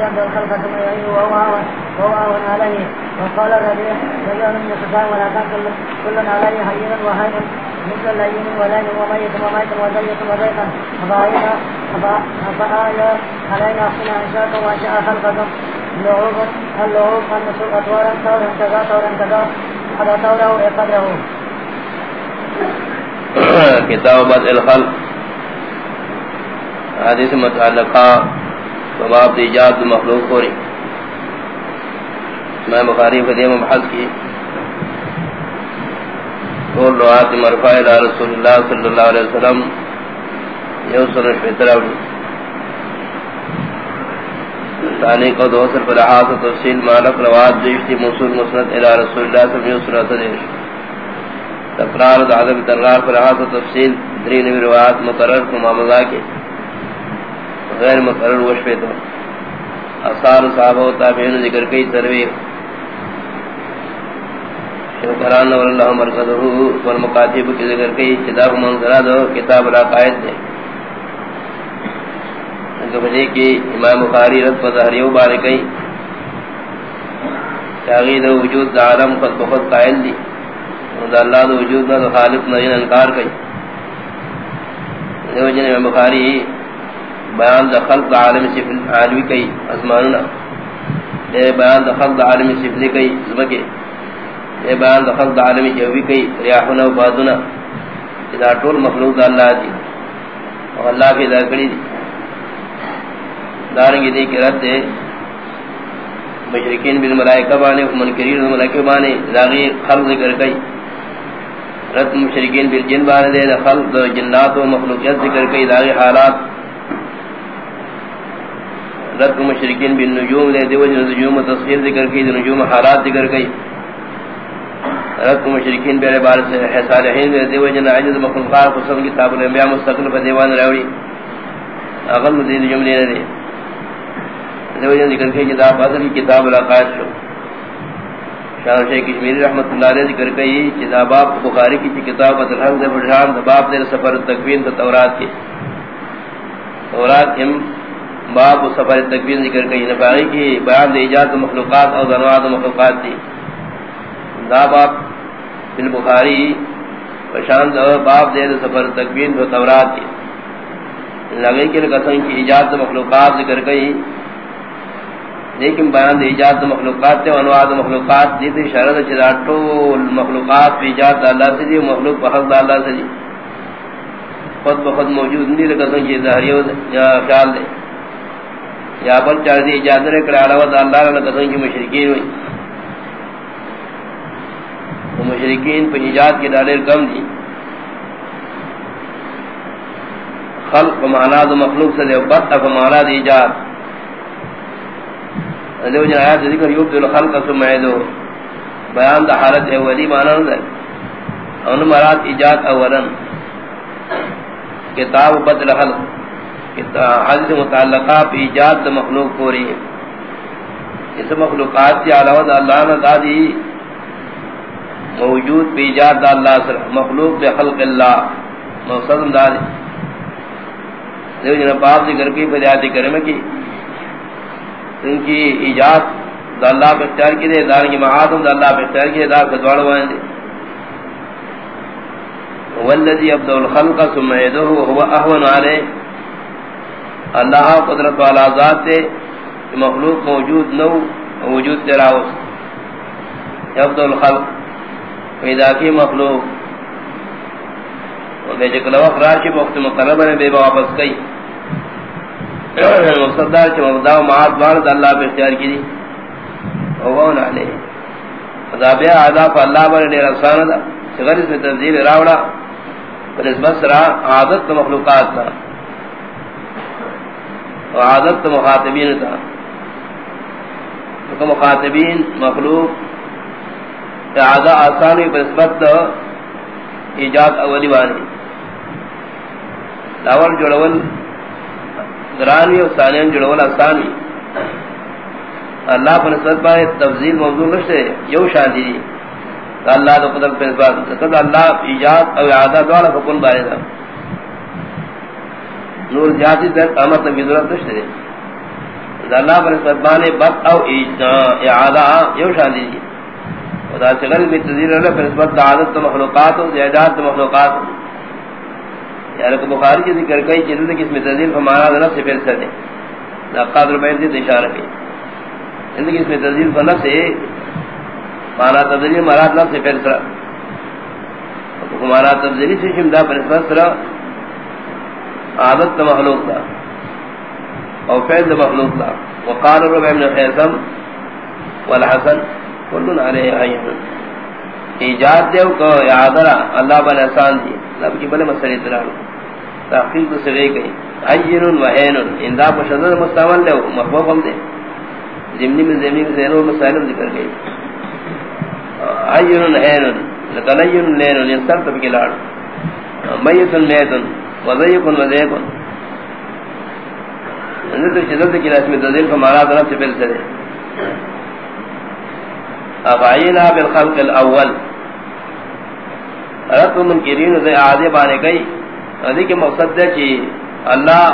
يبدو الخلق ثم يعيد وهو أهون عليه وقال الربيع رجل من السفاء ولا تقل كل عليه حينا وهين مثل اللين ولين وميت وميت وزيت وزيتا فبعينا فآية علينا حين أنشاكم وأنشاء خلقكم لعوب اللعوب أن نسوق طورا طورا كذا طورا كذا هذا طوره قدره کتاب الخلق حدیث متعلقہ باب دی ایجاد مخلوق ہو رہی میں بخاری فدی مبحث کی۔ قول روات مرفع الى رسول اللہ صلی اللہ علیہ وسلم، یو سنش فطر۔ اولی ثانی کو دو سر پر احاس و تفصیل مالک روات دیشتی موصول مسند الى رسول اللہ صلی اللہ علیہ وسلم یو سنش دیش تقرار دعظم ترغار پر احاس و تفصیل دری نوی روات مقرر کو معاملہ کے غیر مقرر وشفے تو اثار صحابہ و تابعین ذکر کئی تروی شکران نور اللہ مرکزہو والمقاتب کی ذکر کئی، کتاب منظرہ دو، کتاب العقائد دے. بجے کی امام بخاری رد پر ظہریو بارکئی تاغید وجود دا عالم خود بخود قائل دی. دا اللہ دا وجود دا خالق نجن انکار کئی. دیو جن امام بخاری بیان دا خلق دا عالم سفل عالوی کئی ازمانونا اے بیان دا خلق دا عالم سفلی کئی زمکے اے بیان دا خلق دا عالم جوی کئی، ریاحونا و بادونا اذا طول مخلوق دا اللہ دی۔ اور اللہ کی دا کری دی۔ دارنگی دی کی رد دے۔ مشرکین بالملائکہ بانے، منکرین بالملائکہ بانے داغی خلق ذکر کئی۔ رد مشرکین بالجن بانے دے، دا خلق دا جنات و مخلوقیت ذکر کئی داغی حالات۔ رد مشرکین بالنجوم دے دیو جن نجوم تصویر ذکر کی نجوم حالات ذکر کی۔ رد مشرکین بے عبار سے صالحین دے دیو جن عجز مخلوقات قسم کتاب الانبیاء مستقل پر دیوان راوڑی۔ اغل مدین جملے دے۔ دیو جن ذکر کی کتاب اصل کتاب العقائد شو۔ شاہ شیخ کشمیری رحمت اللہ علیہ ذکر کی کتاب بخاری کی کتاب الحمد بجان باب دے سفر تکوین تورات کی۔ تورات ہم باب سفر تکوین ذکر کئی یعنی نباغی کی بیان دے ایجاد مخلوقات اور ذنوات مخلوقات دی۔ دا باب فی البخاری پشان دا باب دے سفر تکوین تو تورات کی لگئی کے قسم کی ایجاد مخلوقات ذکر کئی۔ لیکن بیان دے ایجاد مخلوقات تے انواع مخلوقات دی تے اشارہ تے چاٹو مخلوقات ایجاد اللہ سے دی، مخلوق بحق اللہ سے دی۔ خود بخود موجود نہیں لگا کہ ظاہریو یا خیال دے۔ یا بل چار دی اجازت رکھ علاوہ اللہ نے قسم کی مشرکین ہوئی وہ مشرکین پہ ایجاد کے ڈالے کم دی خلق معنی دو مخلوق سے دے بط اف معنی دی ایجاد. دیو جن آیات ذکر یوب دل خلق سمعیدو بیان دا حالت اولی معنی دے ان مراد ایجاد اولا کتاب بدل خلق. حضرت متعلقہ پی ایجاد مخلوق کو رہی ہے اس مخلوقات کی علاوہ اللہ نے دادی موجود پی ایجاد دا اللہ سر مخلوق بے خلق اللہ۔ مقصد دادی دیو جنہ باپ ذکر کی فریادی کرم کی۔ ان کی ایجاد دا اللہ پہ اختیار کی دے دار کی معادم دا اللہ پہ اختیار کی دے دار کا دوڑ وائن دے۔ والذی ابدو الخلق سمعیدہ وهو احون علیہ۔ اللہ قدرت والا ذات تے مخلوق موجود نو وجود تیرا ہو یبدو الخلق. ویدہ کی مخلوق. وہ بیچے کلو اخراج کی وقت مقرب نے بے واپس کئی. مقصدار چھ مبدا و معاد بارد اللہ پہ اختیار کی دی. وغون علیہ عذابیہ عذاب اللہ بارے دیر افسانہ دا. چگر اس میں تنظیر راوڑا. پر اس بس را عادت مخلوقات تھا عادت مخاطبین تھا۔ تو مخاطبین، مخلوق اعضاء آسانی پر نسبت ایجاد اولی وانی لاول جڑول گرانی اور ثانین جڑول آسانی۔ اللہ پر نسبت پائے تفضیل موضوع نشتے، یو شاندی دی اللہ تو قدر پر نسبت۔ اللہ ایجاد او اعادہ دوارا فکن بارے دا نور زیادی در قامت نبی ضرورت نشتے دے اللہ پر نسبت بد او اعادہ یو شان دی خدا سے غلط تذیر اللہ پر نسبت عادت مخلوقات و زیادات مخلوقات یعنی کہ بخاری کی ذکر کئی چیزیں کہ اس میں تذیر فمانا نفس سے پھر سر دیں قادر بین دی اشارہ کی زندگی اس میں تذیر فنفس سے مانا تذیر مراد نفس سے پھر سر ہمارا تبدیلی سے شمدہ پر نسبت سر عادت دا مخلوق تھا او فعل مخلوق لا وقال رب ابن خیسم والحسن کلن علیہ حیث ایجاد دیو کو یادرہ اللہ بن احسان دی. لب کی بلے مسئلے ترانو تحقیق سے گئی گئی. حیر و حین. اندہ کو شدد مستعمل لے محبوب ہم دے. زمنی میں زمین میں زینو مسائل ذکر گئی. حیر و حین. لکنیر لین. لینسر تب کی لاڑ. میت میتن. وضیقن وضیقن نظر شدت کی رسم تذیل کو مارا طرف سے پھر سرے افعینا بالخلق الاول. رت منکرین سے آدھے بانے گئی ادھی کے مقصد ہے کہ اللہ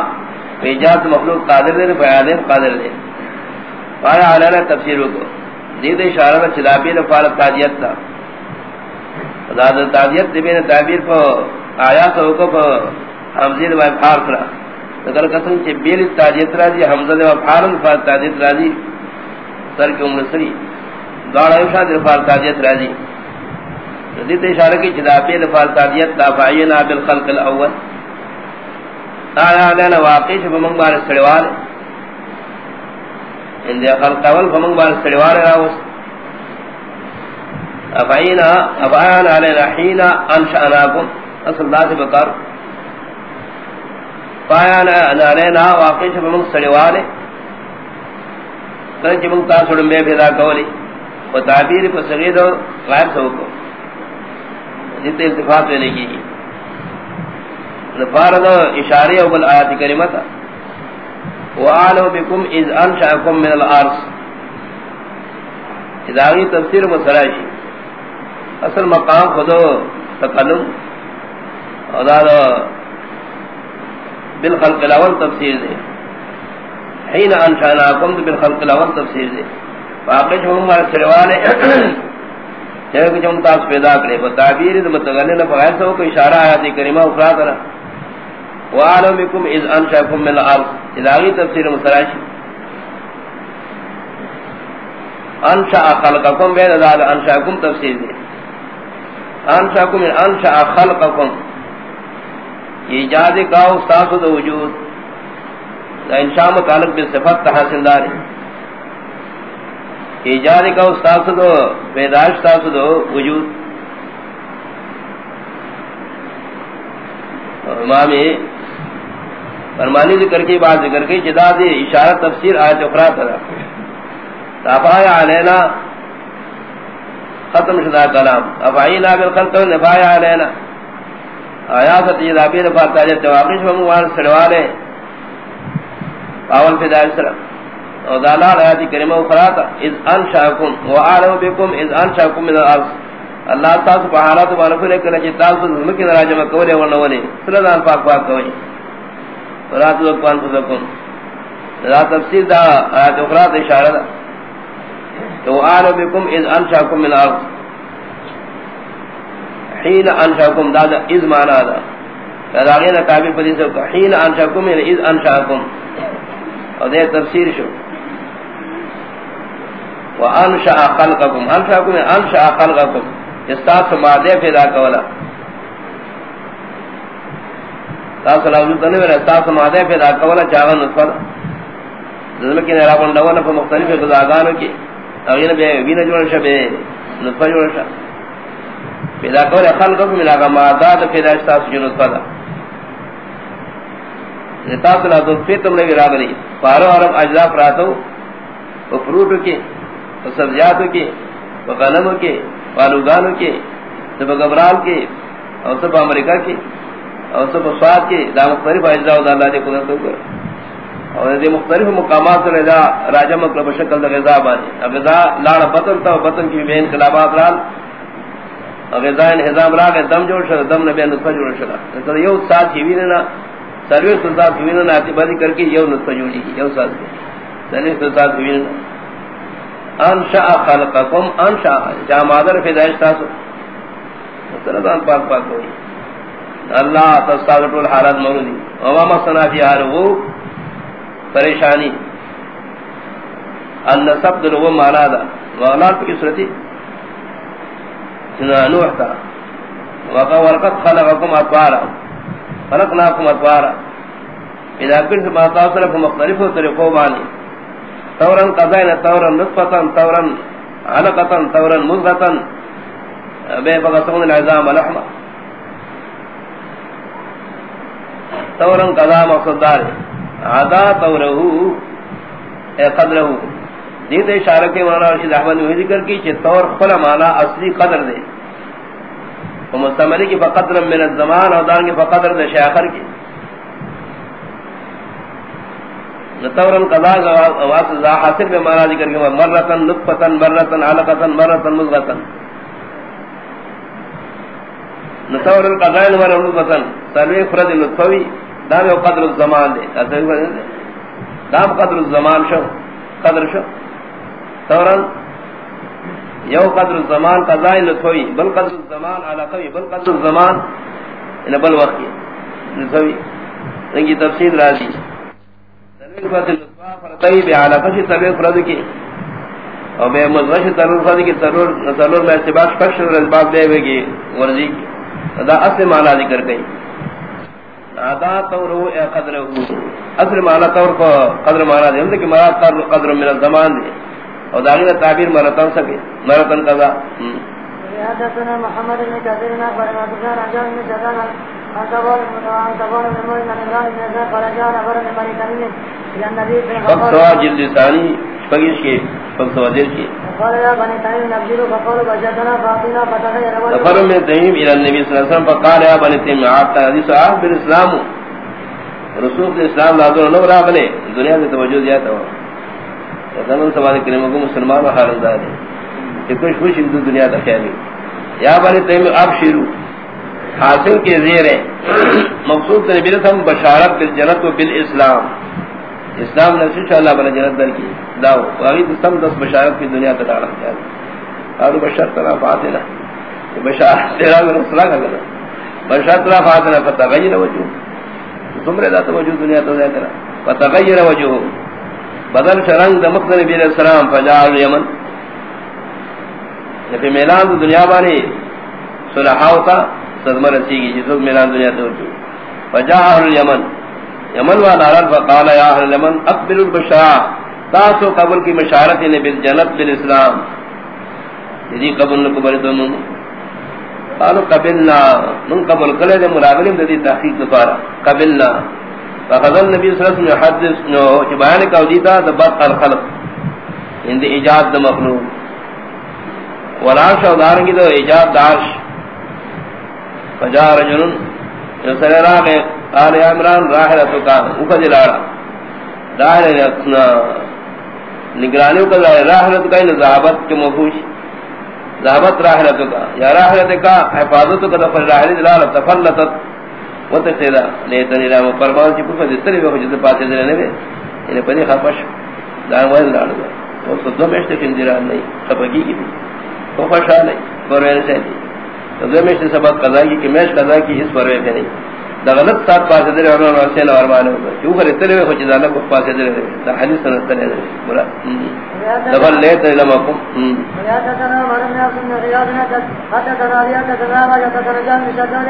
ایجاد مخلوق قادر دے بیان قادر دے پایا علینا تفسیر کو. دید اشارہ چلابی لفارت تاجیت تھا. ذات تاجیت دبین تعبیر کو، آیات کو حمزی دوائی بھار کرا اگر قسم کے بیل تاجیت راضی حمزہ دے فارن فار تاجیت راضی سر کے عمر سری. دوڑا یوشا دے فار تاجیت راضی ردیت اشارہ کی جدا بیل فار تاجیت لا فعینا بالخلق الاول. آیا لینا واقعی شب منگ بار سڑوار اندیا خلق اول فمنگ بار سڑوار راوس افعینا افعینا لینا حینا انشأناکم. اصل دا سے بکار پایا نارینا واقعی چھو منگ سڑیوالے کرنچ منگ تاسوڑن بے پیدا کولی و تعبیر پر سغید و غائب سو کو جتے التفاق میں لگی گی نفارد اشاری اول آیات کریمتا وآلو بکم از انشاکم من الارض اداغی تفسیر مسرائشی اصل مقام خودو تقلم، اور دادا بالخلق الاول تفسیر دے حین انشاناکم بالخلق الاول تفسیر دے واقع جو ہمارے سروالے چاہے کہ ہم تاس پیدا کرے، وہ تعبیر دے متغلل بغیر سو کو اشارہ آیا دی کریمہ اخرى کرا وعلمکم اذ انشاکم من الارض اداغی تفسیر مسراشی انشاء خلقکم بین ذال انشاکم تفسیر دے. انشاکم من انشاء خلقکم ایجاد کا استاس و وجود۔ انشاء متعلق بالصفت حاصل دار ایجاد کا استاس و پیدائش استاس و وجود۔ امام فرمانی ذکر کی بات ذکر کی، جدا دی اشارہ تفسیر آیت اخرى ترا تافایا علینا ختم شدہ کلام۔ افعینا بالخلق نفایا علینا۔ آیا ستی دابیر فاتا جب تواقش وموان سڑوالے۔ اول فی دائر سلام او دالال آیاتی جی کریمہ اخراتا اذ انشاکم وعالم بکم، اذ انشاکم من الارض۔ اللہ تاسو پا حالات بانفو لے کرنا چی جی تاسو زمکی نراجمہ کولے ورنولی سلدان پاک پاک کوئی۔ فرات وقوان فسکم دا تفسیر دا آیات اخرات اشارہ دا۔ وعالم بکم، اذ انشاکم من الارض۔ حين انشاكم داد اذ معنا دا. فداغینا تابع پدیس کو حين انشاكم یعنی اذ انشاكم اور دے تفسیر شو. وانشاء خلقكم انشاكم یعنی انشاء خلقكم استاس مادے پیدا کولا. تاس لاوجود تنے میرا استاس مادے پیدا کولا چاون نصفر. ذلك نے راون لوانا پر مختلف غذاگانوں کی. اگین بے وینا جوڑ شبے نصفر جوڑ شبے پیدا کول خلق کو ملا کا مادات پیدا استاس جنود پدا نتاس لا تو پیتم نے گرا گئی پارو عرب اجزا پراتو او فروٹ کے او سبزیات کے او غنم کے والوگانو کے سب گبرال کے، او سب امریکہ کے، او سب سواد کے۔ دا مختلف اجزا اللہ نے قدرت کو اور دے مختلف مقامات سے دا راجہ مطلب شکل دا غذا باندې غذا لاڑ بطن تا، بطن کی بے انقلابات رال غذائن حضام راگ دم جوڑ شد، دم نبی نطفہ جوڑ شد. نطفہ یو ساتھ کی ویننا سرویس سلطان کی ویننا اعتبادی کر کے یو نطفہ جوڑی گی یو ساتھ کی تنیس تساد بین انشاء خلقکم، انشاء جا مادر فیدائش تاسو مطلبان پاک پاک ہوئی اللہ تستاد طول حالات وما مصنا فی آرہو پریشانی. ان نصب دلو مانا دا. وغلال پکی صورتی نوح تا. وقا ورقت خلقکم اطوارا خلقناکم اطوارا اذا كنت ما تاصل مختلف طريقو باني. ثورا قضائنا ثورا نطفة، ثورا علقة، ثورا مضغة بے فقطون العظام لحمة. ثورا قضاء مقصد دار عدا ثوره اے قدره. دیتے اشارہ کے معنی رشید احمد نے ذکر کی کہ طور خلا معنی اصلی قدر دے۔ ومستمری کی فقدر من الزمان اور دار کی فقدر دے شیخر کی۔ نتورن قضا واس ذا حاصل میں مانا ذکر کہ مرتن، نطفتن، مرتن، علقتن، مرتن، مضغتن۔ نتورن قضا مرتن نطفتن۔ سروی فرد نطفوی، دام قدر الزمان دے۔ دام قدر الزمان شو، قدر شو۔ تورن یو قدر الزمان قضا نطفوی بل قدر الزمان علقوی بل قدر الزمان ان بل وقی نطفوی انکی تفسیر راضی۔ فرقی بے علاقہ تبیر فرد کی۔ اور بے مزغش ترور فرد کی ترور ترور میں اتباق فکشن رزباب دے ہوئے کی ورزی دا اصل معنی ذکر گئی ادا طور طورو اے قدرہو اصل معنی طور کو قدر معنی دے۔ ہم کہ مراد قدر من الزمان دے۔ اور داغین تعبیر مرتن سکے مرتن قضا۔ حدثنا محمد بن كثير بن سفيان عن جابر بن جدان عن تبون عن تبون بن مولى عن عمران بن زيد قال جاء نفر من بني تميم الى النبي صلى الله عليه وسلم جلد ثاني فقيش کے فقط دیر کی قال يا بني تميم نبذلوا فقالوا وجدنا فاطمه فتغير وجهه نفر من تميم الى النبي صلى الله عليه وسلم فقال يا بني تميم عادت حدیث آخ بالاسلام رسول الاسلام لازم نو را بنے۔ دنیا سے توجہ دیا تھا زمن سوال کریم کو مسلمان و حال دار ہے۔ کہ کچھ خوش ہندو دنیا کا خیال یا بنی تمیم اب شروع حاصل کے زیر ہے مقصود نبی رسم بشارت بالجنت و بالاسلام اسلام۔ نے انشاءاللہ بنا جنت در کی۔ داو واقعی سم دس بشارت کی دنیا تک آرہ جائے قالوا بشارت تنا فاتنا بشارت تیرا میں رسولہ کا کرنا بشارت تنا فاتنا فتغیر وجہ تمرے دا ذات وجود دنیا تو ذات کرنا فتغیر وجہ بدل شرنگ دمقت نبی علیہ السلام فجاء یمن. نبی میلان دنیا بانی صلحاو تا صدمہ رسی گی جسد میلان دنیا تو جو. فجاء یمن. یمن والا رل فقال یا اہل یمن اقبل البشرا. تاسو قبل کی مشارت نے بالجنت بالاسلام یدی قبل نہ قبل تو من قالوا قبلنا. من قبل قلد مرابل ذی تحقیق دوبارہ قبلنا. فقد النبي صلی اللہ علیہ وسلم يحدث، نو کہ بیان کا دیتا دبت الخلق ان یعنی ایجاد مخلوق. ولا شودارنگی تو ایجاد دارش فجاء رجل يسرى راغ قال يا عمران راحلتك اوكا جلارا راحلتنا نگرانی کا راحلت کا ان یعنی ذہابت کے مفوش. ذہابت راحلت کا یا راحلت کا حفاظت کا دفر راحلت لا تفلتت. وتسلا لیتنی رام فرمان کی پوچھ دستری وہ جس پاتے دے نے انہیں پنی خفش دان وائل لاڑ گیا وہ سدو میں سے کنجرا نہیں خفگی کی تو خوشا نہیں پروین سے تو میں سے سبق قضا کی کہ میں قضا کی اس پروین سے نہیں دا غلط سات پاس دے اور اور سے اور مانے کیوں کرے ہو جدا نہ کو پاس دے دا حدیث سنت دے برا دبل لے تے لما کو يا تتنا مرنا من رياضنا حتى ترى يا تتنا ولا تترجى من شجر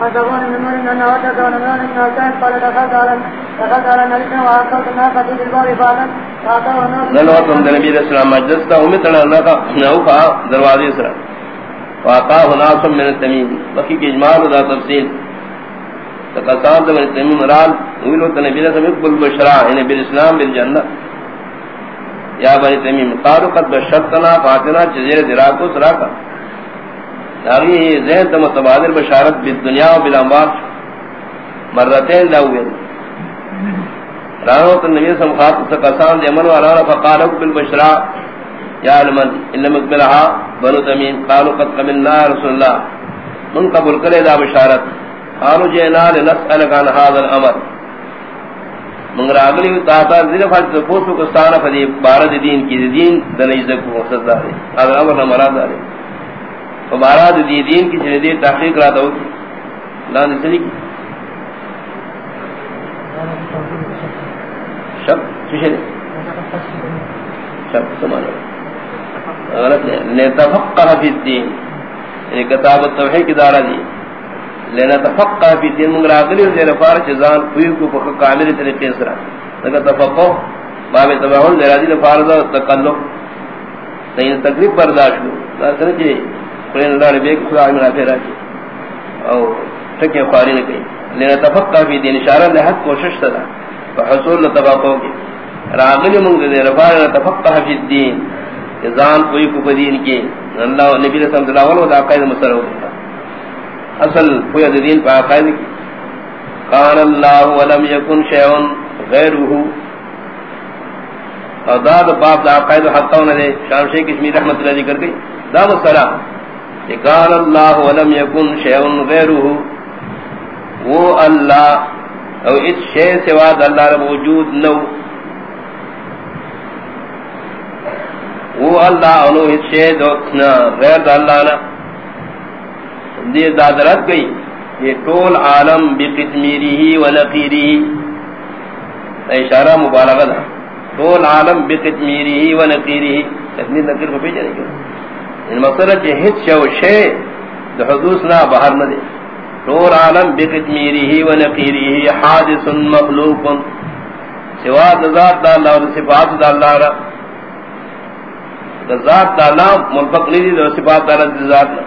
فزبون من نور أنه وتكون من نور قال دخلت على دخلت على النبي وأعطيت الناقة في الباب فانا فأعطاه الناس نلوت من نبی علیہ السلام مجلس کا امید تڑا نو کا دروازے سرا واقع ناس من التمیم بقی کی اجمال دا تفصیل تقصاد من التمیم مرال ویلو نبی علیہ السلام اقبل بشرا یعنی بالاسلام بالجنہ یا بنی تمیم قالوا قد بشرتنا، فاتنا جزیر دراکو سراکا داغی ذہن تا متبادل بشارت بالدنیا و بالاموال مرتين لاوين رانو تن نبی صلی اللہ علیہ وسلم قسان یمن والا فقالوا بالبشرا یا لمن ان لم يقبلها بنو تمیم. قالوا قد قبلنا رسول الله من قبل کرے دا بشارت. قالوا جئنا لنسألك عن هذا الامر. منگر اگلی تاتا ذل فاج پوسو کو ستانہ فدی بارد دین کی دین دنئی زکو مقصد دارے اگر امر نہ مراد دارے تو دی دین کی چنے دیر تحقیق رہا تھا ہوتی. لا نسلی کی. شب؟ چوشے شب سمانا غلط ہے. لنتفقہ فی الدین. یعنی کتاب التوحید کی دارہ دی. لینا تفقہ فی دین منگر آگلی و زیر فارچ زان کوئی کو فقہ کامل طریقے سرا لگا تفقہ، باب تباہن لرادی لفارضا تقلق تین تقریب برداشت لو لازم چی قرین اللہ ربی ایک خدا عمرہ پھیرا کی او ٹھکے خواری نے کہی لینا تفقہ فی دین اشارہ لحق کوشش سرا فحصول لطبقوں کی راغلی منگر زیر فارچ تفقہ فی الدین زان کوئی کو دین کی اللہ نبی صلی اللہ علیہ وسلم دا قید مصر ہوتا اصل کوئی دین پا قائد کی قال اللہ ولم یکن شیعن غیرہو اور داد باب دا قائد حقا ہونے دے شام شیخ اسمی رحمت اللہ ذکر گئی دا مسئلہ قال اللہ ولم یکن شیعن غیرہو وہ اللہ، او اس شیع سواد اللہ رب وجود نو۔ وہ اللہ انو اس شیع دو غیر دا اللہ نا دی دادرت گئی، یہ طول عالم بقتمیری ہی و نقیری اشارہ مبارغہ دا طول عالم بقتمیری ہی و نقیری ہی نقیر کو پیچھے نہیں کرو ان مقصد ہے ہت شو شے دو حدوث نا بہر نہ دے طول عالم بقتمیری و نقیری حادث مخلوق۔ سوا ذات دا اللہ و صفات دا اللہ را۔ ذات دا اللہ منفق نہیں دی دو صفات دا اللہ ذات نا۔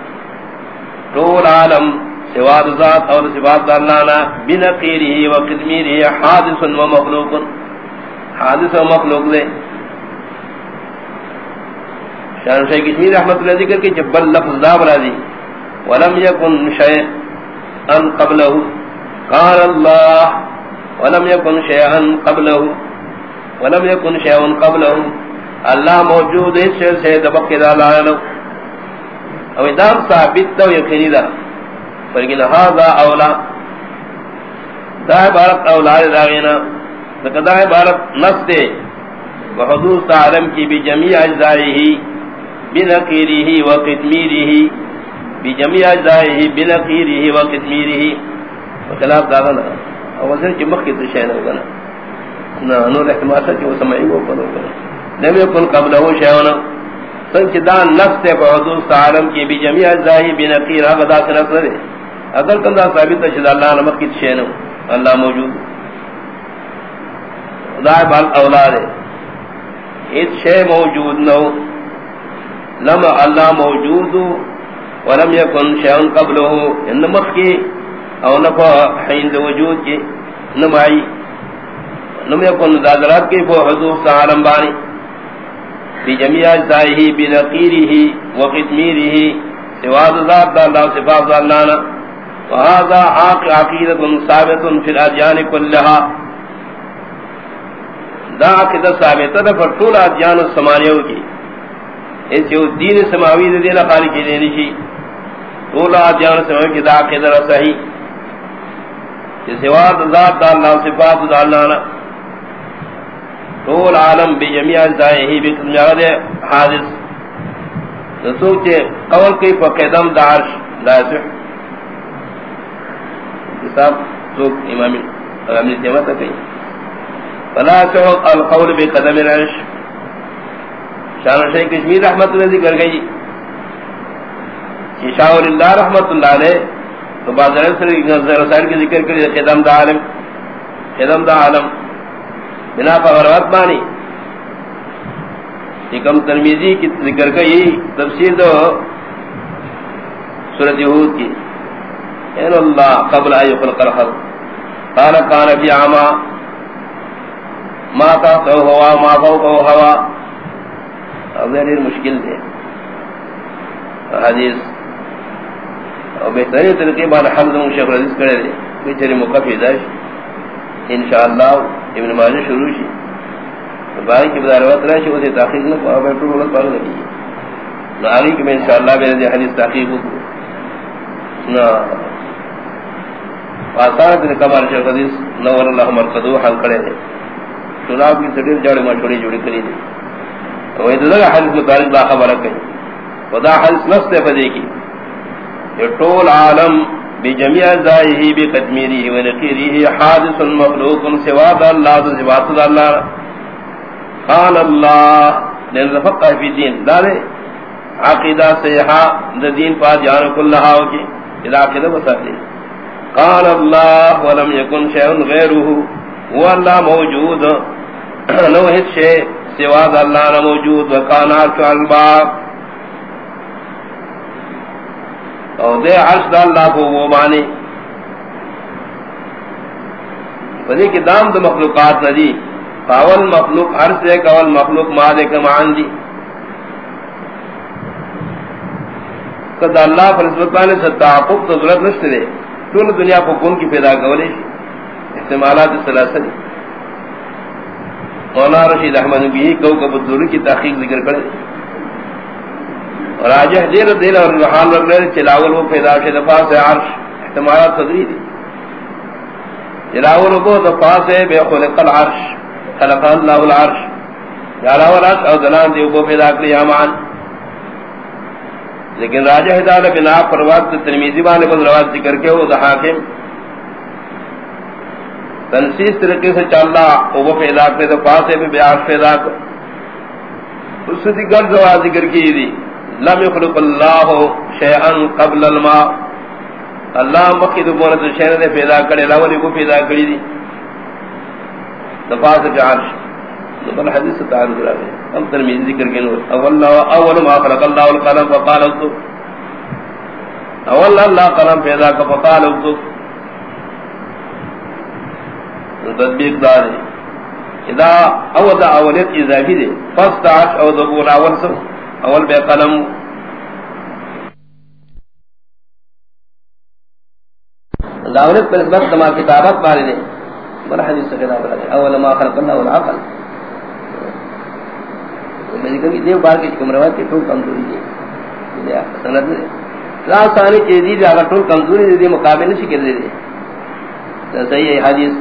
طول عالم سواد ذات اور سواد دالانا بنقیره و قدمیره حادث و مخلوق۔ حادث و مخلوق دے۔ شان شیخ کشمیر رحمت اللہ ذکر کے جبل لفظ دا بنا دی. ولم یکن شیئا قبلہ قال اللہ، ولم یکن شیئا قبلہ ولم یکن شیئا قبلہ اللہ موجود ہے سے دبق دالانا او ادام ثابت تو یقینی دا. فرگن هذا اولا. دا عبارت اولا داغینا لکہ دا عبارت نص دے. وحدوث عالم کی بجمعی اجزائی ہی بجمیع اجزائیہی بنقیریہی وقتمیریہی بجمیع اجزائیہی بنقیریہی وقتمیریہی وخلاف داغنا اول سے چمک کی تشہن ہوگا نا نور احتماسا چی وہ سمعی وہ پڑھو گا لم یکن قبلہو شیعونا سنچ دان نفس تے بحضوث عالم کی بھی جمعی اجزائی بنقیر آگا دا سے نفس دے اگر کندہ ثابت شد اللہ نمک کی تشینو اللہ موجود دائب اولاد ہے اس شے موجود نو لم اللہ موجود ولم یکن شیعن قبلو ان یعنی نمک کی او نفع حیند وجود کی نمائی لم یکن دادرات کی بحضوث عالم بانی۔ بی بجميع اجزائه بنقيره وقتميره سواد ذات دا اللہ صفات دا اللہ وهذا عاق عقیدت ثابت في الادیان كلها دا عقیدہ ثابت دا پر طول ادیان السمانیوں کی۔ اس جو دین سماوی دے دینا خالی کی دینی شی طول ادیان السماوی کی دا عقیدہ صحیح۔ کہ سواد ذات دا اللہ صفات دا اللہ طول عالم بجميع اجزائه بكل حادث۔ رسول کے قول کی فقدم دارش داسح کتاب سوک امام امام تیمت کئی۔ فلا سحق القول بقدم العرش۔ شان شیخ کشمیر رحمت اللہ ذکر گئی جی۔ شاور اللہ رحمت اللہ علیہ تو بعض رسائل کی ذکر کری قدم دا عالم، قدم دا عالم۔ بنا فغروات بانی۔ کم ترمیزی کی ذکر کئی تفسیر دو سورت یہود کی۔ این اللہ قبل آئی خلق الخلق قال کان فی عما ما تحتو ہوا ما فوقو ہوا اب دیر مشکل دے۔ حدیث۔ اور بہترین طریقے بعد حمد شیخ الحدیث کرے دے۔ بیچاری مقفی داشت انشاءاللہ ابن ماجہ شروع شی۔ باقی کی بداروات رہا شی، اسے تحقیق نہ پاہا بیٹھو بولت پاہا لگی۔ نہ آگی کہ میں انشاءاللہ میں نے حدیث تحقیق ہو۔ نہ آسان تنے کمال شیخ حدیث نور اللہ مرقدو حل کرے دے۔ سناب کی سڑی جڑ ما چھوڑی جوڑی کری دے۔ دی وہ ادھر حدیث متعلق با خبر کہیں خدا حدیث نفس فدی کی۔ یہ طول عالم بجميع ذائه بقدميره ونقيره حادث مخلوق سوا الله ذات الله قال الله لنفقه في الدين دارے عقیدہ صحیحہ دین پا جان کلہا ہوکی اذا عقیدہ بسالی قال الله ولم يكن شيء غيره هو الله موجود لو هیچ شيء سوا اللہ نہ موجود وكان عرش الباب او دے عرش دا اللہ کو وہ مانے فدی کی دام دا مخلوقات ندی فاول مخلوق عرش دے کول مخلوق مالک مان دی کد اللہ پر نسبتانے سے تعاقب تو ضرورت نشتے دے طول دنیا کو کن کی پیدا کولے احتمالات سلاسلی مولانا رشید احمد بھی کو کو کب کی تحقیق ذکر کرے راجہ دیر دیر اور رحان رکھ لے چلاول وہ پیدا سے دفاع سے عرش احتمالات صدری دی چلاول کو دفاع سے بے خلق العرش، خلق اللہ العرش۔ چلاول عرش اور دلان دیو کو پیدا کری آمان لیکن راجہ ہدایہ بنا پر وقت ترمیزی بانے کو روایت ذکر کے وہ حاکم تنسیس طریقے سے چلا وہ پیدا کرے دفاع سے بھی بیاس پیدا کر اس سے دیگر ذکر کی دی۔ لم يخلق الله شيئا قبل الماء۔ اللہ مخید بولت شہر نے پیدا کرے لاولی کو پیدا کری دی۔ نفاس جعرش نبال حدیث سے تعارض رہا ہے ہم ترمیز ذکر کے نور۔ اول, اول ما خلق اللہ والقلم فقال اکتب۔ اول اللہ قلم پیدا کا فقال اکتب۔ تدبیق دار ہے اذا اول دا اولیت اضافی دے فست عش او دبور اول سو. اول بے قلم. داولت پر نسبت تما کتابت بارے دے بڑا حدیث سے کتاب رہا اول ما خلق اللہ والعقل. یعنی میری کبھی دیو بار کی کم روایت کی ٹول کمزوری دی سند دے راہ ثانی چیزی دی اگر ٹول کمزوری دی مقابل نہیں کر دے دے صحیح ہے حدیث.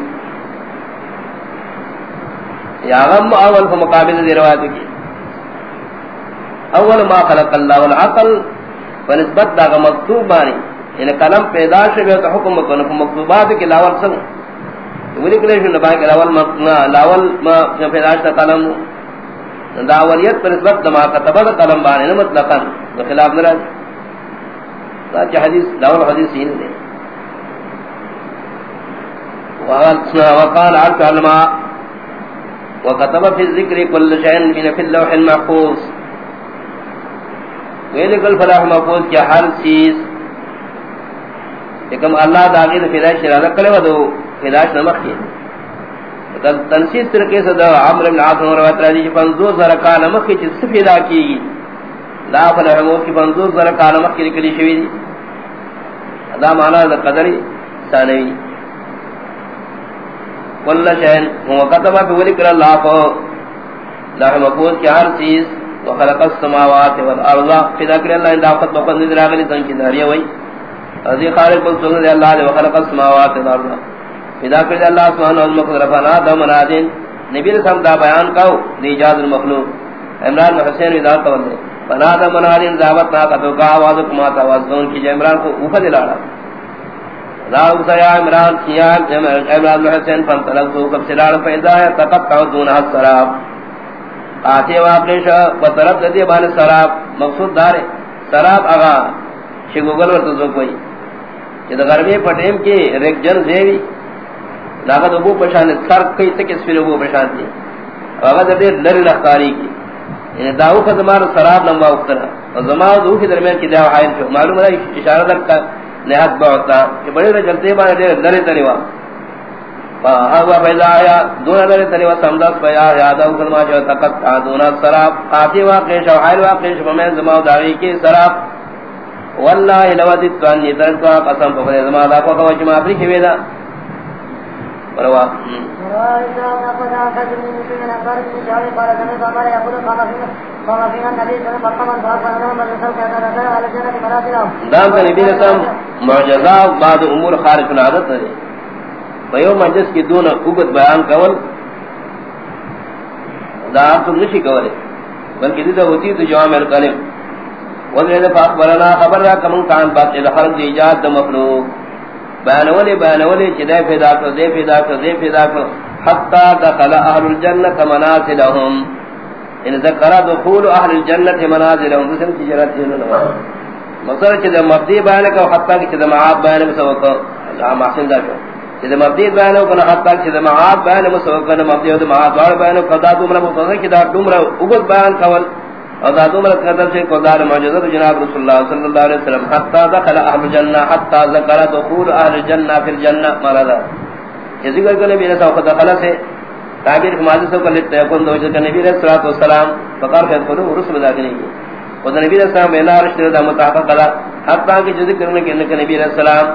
یا غم اول فمقابل دی روایت کی اول ما خلق اللہ والعقل ونسبت دا غم مکتوب بانی یعنی کلم پیدا شوی تو حکم کنو مکتوبات کی لاول سنگ ولی کلی شو نبا کی لاول لاول ما پیدا شتا کلم دا اولیت پر نسبت دا ما کتبا دا کلم بانی نمطلقا دا خلاف نراج دا چی حدیث لاول حدیث ہی نہیں وقال عرف علماء وكتب في الذكر كل شيء من في اللوح المحفوظ. ویل کل فلاح محفوظ کیا ہر چیز ایکم اللہ داغی دا فیداش ارادہ کرے و دو فیداش نمک کی تنسیز طرقے سے دا عمر بن عاصم روایت راجی چی پنزو زرکا نمک کی چی سفیدہ کی گی۔ لا فلاح محفوظ کی پنزو زرکا نمک کی لکلی شوی دی۔ دا معنی دا قدری ثانوی کل شہن ہوا قطبہ پہ ولی کر اللہ کو۔ لاح محفوظ کی ہر چیز وخلق السماوات والارض۔ في ذكر الله عند وقت وقت نظر اغلی تن کی دھاریا وئی ازی خالق بل سن اللہ علیہ وخلق السماوات والارض۔ في ذكر الله سبحانه وتعالى رفعنا دم نادين نبی رسول دا بیان کاو ایجاد المخلوق۔ عمران حسین ادا تو نے بنا دم نادين دعوت نہ کا تو کا آواز کما آواز دون کی عمران کو اوپر دلاڑا راو سیا عمران کیا عمران حسین فن تو کب سے لاڑ پیدا ہے تقطع دون السراب. آتے واقع شا بطرف دے بانے سراب مقصود دارے سراب آغا شگوگل ورطا کوئی چی دا غربی پٹیم کی ریک جن زیوی. لاغا دا بو پشان سر کئی تک اس پھر بو پشان دی. آغا دا دیر لر لختاری کی. یعنی داو کا زمان سراب لمبا اخترا اور زمان دو کی درمیان کی داو حائل شو. معلوم ہے اشارہ در لحد بہتا کہ بڑے رجلتے بانے دیر لر تنی وہاں۔ فاہوا فیضا آیا دون اللہ تلی سمدت سمدس فیا یادا اکرما جو تقت دون سراب، آتی واقع شو حیل واقع شو فمین زماو داغی کی سراب۔ واللہ لوزید تو انی ترکتوا قسم فقر زماو داکو کوا جمع ما اپنی بروا. دام کا نبی رسم معجزہ بعد امور خارج العادت ہے. پیو مجلس کی دون اگت بیان کول دا تم نشی کولے بلکہ دیتا ہوتی تو جوام الکلم وزید فاقبرنا خبر را کمن کان بات ایجاد دا مخلوق. بیانولی بیانولی چی دے پیدا کر دے پیدا کر دے پیدا کر حتی دخل اہل الجنت منازلهم ان یعنی ذکر دخول اہل الجنت منازلهم دوسرے تجارت جنو نماز۔ مقصد چی دا مبدی بیان کا حتی کی چی دا معاب بیان مسوکا محسن دا کر چی دا مبدی بیان کا حتی کی چی دا معاب بیان مسوکا مبدی و دا معاب بیان کا دا دومرا مقصد چی دا دومرا اگد بیان کول۔ اور ذات عمر قدر سے قدار معجزہ جناب رسول اللہ صلی اللہ علیہ وسلم، حتی دخل اہل الجنہ، حتی ذکر دخول اہل الجنہ فی الجنہ مرضا یہ ذکر کرنے بھی رسا وقت دخل سے، تعبیر کے کمازی سے کل تیقن دو جنہ نبی علیہ الصلوۃ والسلام، فقال کہ خود رسول اللہ نہیں ہے. وہ نبی علیہ السلام بلا رشتہ دا متفق کلا حتی کہ ذکر کرنے کہ نبی علیہ السلام،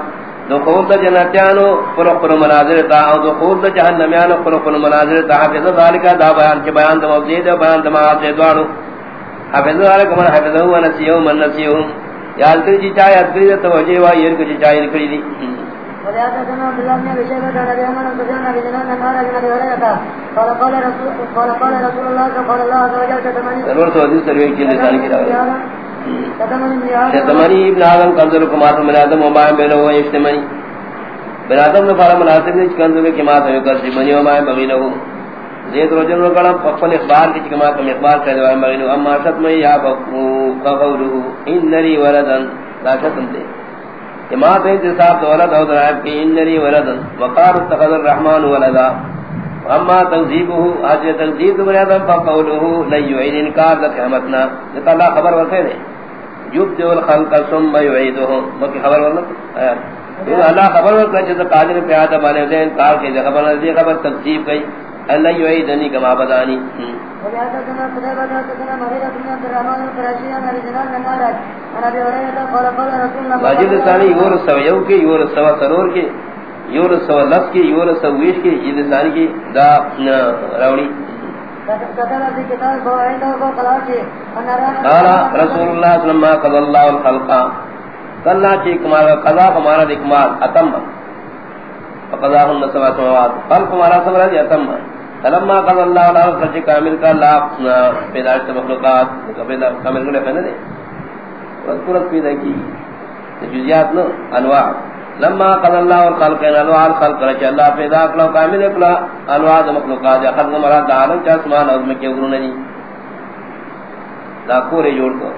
دخول دا جنتیانو فرق پر مناظر تا او دخول دا جہنمیانو فرق پر مناظر تا، حفظ ذالکہ دا بیان کے بیان دا مبزید بیان دا معاذ دوانو حفظ ذلك من حفظه ونسيه من نسيه. یاد کری جی چاہے یاد کری دی توجہ وا یہ کچھ چاہے کری دی. ضرور تو حدیث سروے کی لسان کی راوی شتمنی ابن آدم. قنظر کمات من آدم ومائم بینہو و اشتمنی بن آدم نفارا مناسب نیچ قنظر کمات و یکر منی ومائم بغینہو زید رجل رکڑا فقل اخبار کی چکما کم اخبار کر دوائی مغینو اما شتم یا بقو فقولو انری وردن لا شتم دے اما امات انتصاب دولت او درائب کی انری وردن وقار اتخذ الرحمن ولدا۔ اما تنزیبه آج تنزیب دمریادا فقولو لیعید انکار لک حمتنا جتا اللہ خبر ورسے دے۔ جب جو الخلق سم یعیدو مکی خبر ورسے اللہ خبر ورسے جتا قادر پیادہ بانے دے انکار کی خبر ورسے خبر تنزیب گئی اللہ یعیدنی کما بدانی۔ واجد ثانی یور سو یو کی یور سو سرور کی یور سو لفظ کی یور سو ویش کی یہ ثانی کی دا راوڑی۔ قال رسول اللہ صلی اللہ علیہ وسلم قضى الله الخلق۔ قال چی کمال قضا ہمارا اکمال اتم۔ فقضاهن سبع سماوات۔ خلق ہمارا سمرا دی اتم۔ فلما قضى الله على خرج كامل کا لا پیدائش مخلوقات پیدا کامل نے پہنے دے۔ وذکرت پیدا کی جزیات نو انواع۔ لما قضى الله الخلق یعنی انواع الخلق رچ اللہ پیدا کلا، کامل کلا، انواع مخلوقات خلق مراد عالم، چا اسمان، عظم کے گرو نہیں۔ لا پورے جوڑ کو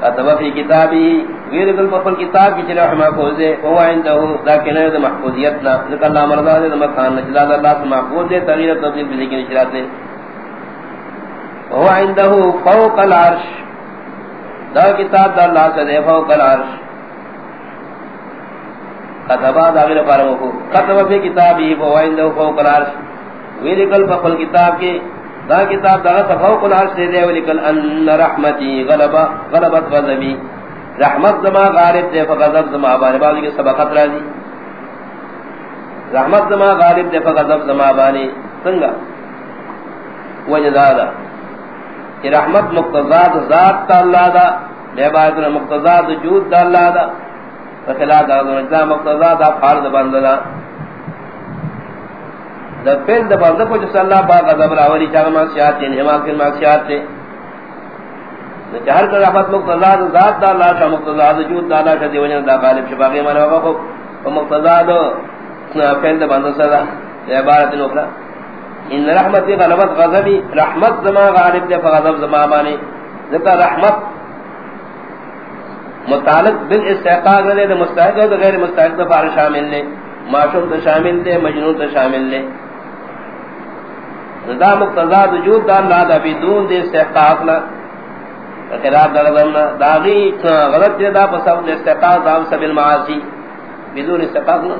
کتب فی کتابی غیر کل بفل کتاب کی چلے محفوظ ہے وہ عنده لیکن ہے محفوظیتنا ذکر اللہ مرضا ہے مکان نجلا اللہ سے محفوظ ہے تغییر تبدیل بھی لیکن اشارات ہے وہ عنده فوق العرش، دا کتاب دا اللہ سے دے فوق العرش. کتبا دا غیر پارو کو کتب فی کتابی وہ عنده فوق العرش. غیر کل بفل کتاب کی دا کتاب دا تفوق العرش دے دے ولکل ان رحمتی غلبا غلبت غضبی رحمت زما غالب دے فغضب زما بانی بعض کے سبقت راضی رحمت زما غالب دے فغضب زما بانی سنگا وجدادا کہ رحمت مقتضاد ذات تا اللہ دا بے باید مقتضاد جود تا اللہ دا فخلا دا مقتضاد فارد بندنا دا پھر دا بندہ کو جس اللہ پاک غضب راولی چاہ ماکسیات چین ہما کن ماکسیات چین چہر کر رحمت مقتضا دا ذات دا اللہ شاہ مقتضا دا جود دا اللہ شاہ دیوجن دا، غالب شباقی مانا وقا خوب۔ و مقتضا دا پھر دا بندہ صدا عبارت نکلا ان رحمتی غلبت غضبی، رحمت زما غالب دے فغضب زما بانی ذکر رحمت متعلق بالاستحقاق دے دا مستحق دا غیر مستحق دا فار شامل لے معشوق دا شامل دے، مجنون دا شامل لے دا مقتضا وجود دا اللہ دا بدون دے استحقاق نا. خلاف دا غضبنا دا غی غلط دے دا پسب استحقاق دا سب المعاصی بدون استحقاق نا.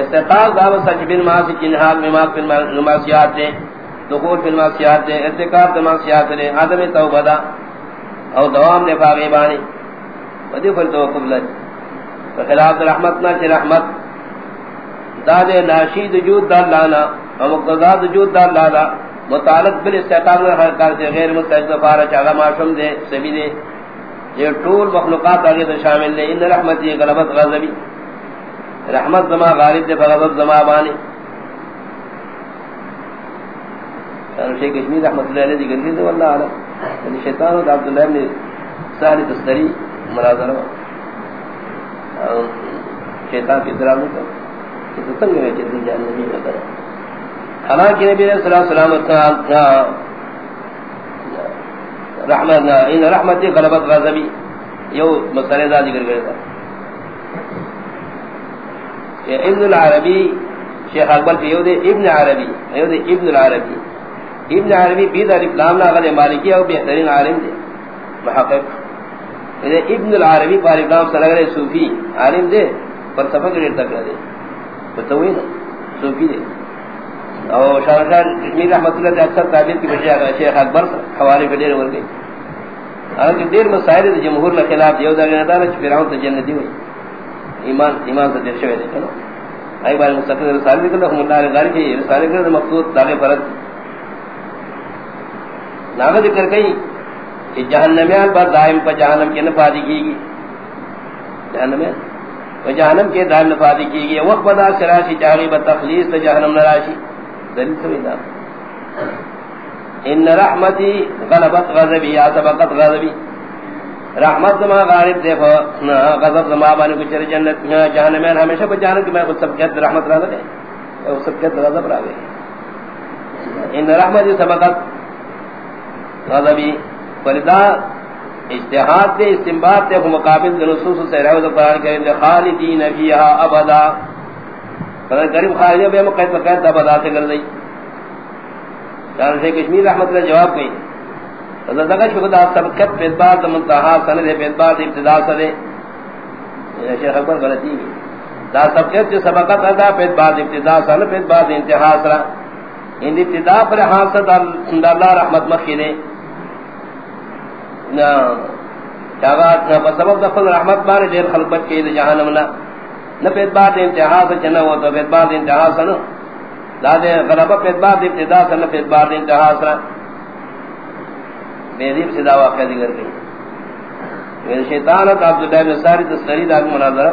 استحقاق دا سب المعاصی جنہاق مماق فی المعاصیات دے. دخول فی المعاصیات دے. ارتکاب دا معاصیات دے. عدم توبہ دا. او دوام دے فاغی بانی. ودی فل توقف لج خلاف دا رحمتنا چی رحمت. دا دے ناشید جود دا اللہ لانا ومقتضا وجود دا اللہ دا متعلق بالاستحقاق میں ہر کار سے غیر مستحق فارا چاگا معصوم دے، سبی دے۔ یہ طول مخلوقات آگے تو شامل دے۔ ان رحمتی غلبت غضبی۔ رحمت زما غالب دے فغضب زما بانی۔ شان شیخ کشمیر رحمت اللہ علیہ ذکر کی واللہ عالم۔ یعنی شیطان و عبداللہ ابن سہل تستری مناظر شیطان کی طرح نہیں کرتا کہ تو تنگ میں چلتی جان نبی میں کرا حالانکہ نبی علیہ السلام کا رحمت ان رحمت غلبت غضبی یو مسئلہ دا ذکر کرے کرتا ابن العربی شیخ اکبر کی یو دے ابن عربی، یو دے ابن العربی۔ ابن عربی بید علی فلام نا غد مالکی او بہترین عالم دے، محقق۔ یعنی ابن العربی پاری فلام صلی اللہ صوفی عالم دے پر سفق ریر تک دے۔ فتوئی نا صوفی دے۔ او شاہ شاہ کشمیر رحمت اللہ دے اکثر تعبیر کی بشیع شیخ اکبر حوالی پر دیر ورگئی حالانکہ دیر مسائل دے جمہور نے خلاف دیو دا گنا دارا چھ فرعون تا جنتی ہوئی ایمان ایمان سے دیر شوئے دے کنا آئی بار مستقل رسالے دے اللہ اللہ علیہ غالب کی رسالے دے مقصود داغے فرد نام ذکر کئی کہ جہنمیان پر دائم پر جہنم کے نفادی کی گی۔ جہنمیان؟ و جہنم کے دائم نفادی کی گی۔ وقت بدا سراشی چاہی بتخلیص تا جہنم نراشی۔ دلیل سمیدہ ان رحمتی غلبت غضبی، یا سبقت غضبی۔ رحمت زما غالب دے فا غضب زما بانی کچھ جنت جہنمین یعنی ہمیشہ پر جہنم کی میں خود سب کہت رحمت را دے۔ سب کہت غضب را دے۔ ان رحمتی سبقت غضبی فردا اجتہاد دے استنباد دے مقابل دے نصوص سے رہو دے قرآن کریم دے، خالدین فیہا ابدا۔ قرآن کریم خالدین بے مقید مقید ابدا سے کر دئی چاہاں سے کشمیر رحمت اللہ جواب گئی. حضرت دقا شکر دا سبقت پید بار دا منتحا سند دے پید بار دا ابتدا سدے شیخ اکبر غلطی گئی. دا سبقت جو سبقت ادا پید بار دا ابتدا سند پید بار دا انتحا سرا. ان ابتدا پر حاصل دا اللہ رحمت مخی دے سبب دفل رحمت بارے دیر خلقت کی دے جہانم نا نہ پید بار دا انتحا سا چنہ ہوا تو پید بار دا انتحا سا دا دے غلبہ پید بار دا ابتدا سا نہ پید بار دا انتحا سا بیدیب سے دا واقعہ دیگر گئی میرے شیطان کا عبداللہ بن ساری تسری دا مناظرہ۔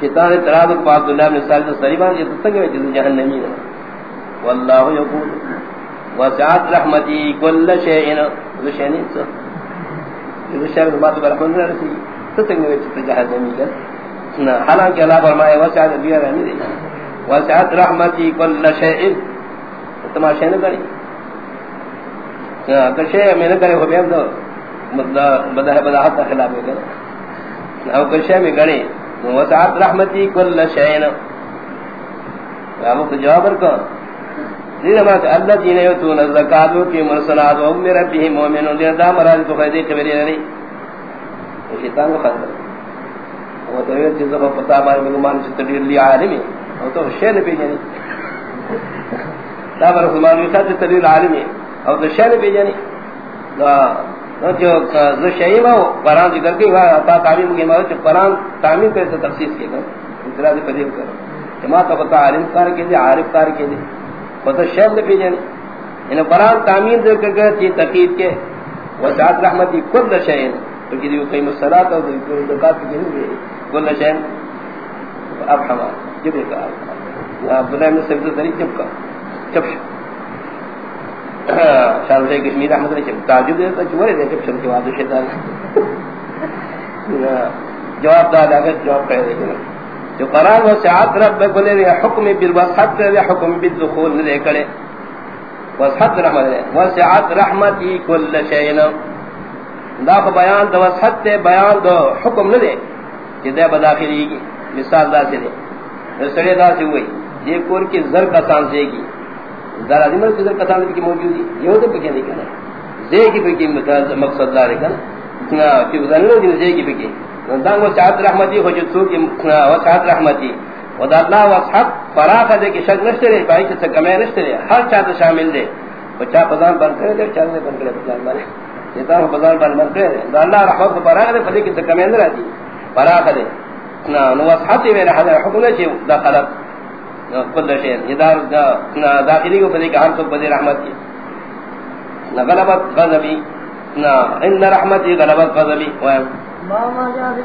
شیطان تراد کو عبداللہ بن ساری تسری بان یہ تسنگے میں جس جہنمی نا واللہ یقول۔ وسعت رحمتی کل شیئن۔ وہ شیئن سو یہ شیئن بات پر رحمت رسی۔ تسنگے میں جس جہنمی نا حالانکہ اللہ فرمائے، وسعت بیا رحمی دے وسعت رحمتی کل شیئن۔ تمہا شیئن کری کشے ہاں، میں نہ کرے مطلب ہو بیم دو بدا ہے بدا حد خلاف ہے کہ او کشے میں گڑے وسعت رحمتی کل شین رحمت جواب رکھو دین ما کہ اللہ جی نے تو زکات کی مرسلات و امر مومنون دا مراد فائدے نہیں شیطان کو وہ تو یہ چیز کو پتہ بار میں مان سے تدیر لی عالم ہے وہ تو شین پہ جانی۔ دا بر زمان میں تھا تدیر عالم ہے۔ او د شان به جانی۔ دا نو جو ز شای ما قران ذکر کی وا تا تعلیم کی ما چ قران تعلیم کے تفسیر کی نا اعتراض پدیو کر جما تو پتہ عالم کار کے عارف کار کے پتہ شان به جانی۔ ان قران تعمیر ذکر کے۔ تی تقید کے وسعت رحمتی کل شیء تو کہ دیو، قیم الصلاۃ اور دیو زکات کی نہیں۔ کل شیء اب ہم جب کا عبداللہ بن سعید طریق چپ کا۔ چپ شاہ سے کشمیر احمد نے تعجب دے تو چورے دے چپ چپ کے بعد شیطان۔ جواب دا اگر جواب کہہ دے جو قرآن و سعات رب بولے رہے، حکم بالوسط رہے، حکم بالدخول لے کرے وسط رحمت ہے۔ وسعت رحمتی کل شیئن۔ دا بیان دو وسط بیان دو حکم نہ دے کہ دے بداخلی کی مثال دا سے دے۔ سڑے دا سے ہوئی، یہ کور کی زر کا سانسے کی۔ دار ادم کے ذکر کتان کی موجودی یہ تو پکے نہیں کرنا۔ زے کی پکے مقصد دار ہے نا۔ کہ بدلو دی زے کی پکے۔ دان وہ چاہت رحمتی ہو جو تو کہ وہ چاہت رحمتی۔ ودا اللہ وصحب فراخ دے کہ شک نشتے رہے بھائی سے کمے نشتے رہے۔ ہر چاہت شامل دے۔ وہ چاہ پدان بن کرے دے چاہ نے بن کرے پدان بنے یہ تو پدان بن کرے دا اللہ رحمت کو فراخ دے فدی کہ کمے نہ رہتی۔ فراخ دے نا نو وصحب میں حضر حکم نے چھ دخلت کل شیء ادار داخلی کو پدی کہ ہر سب پدی رحمت کی نہ غلبت غضبی نا ان رحمتی غلبت غضبی ما ما جاء في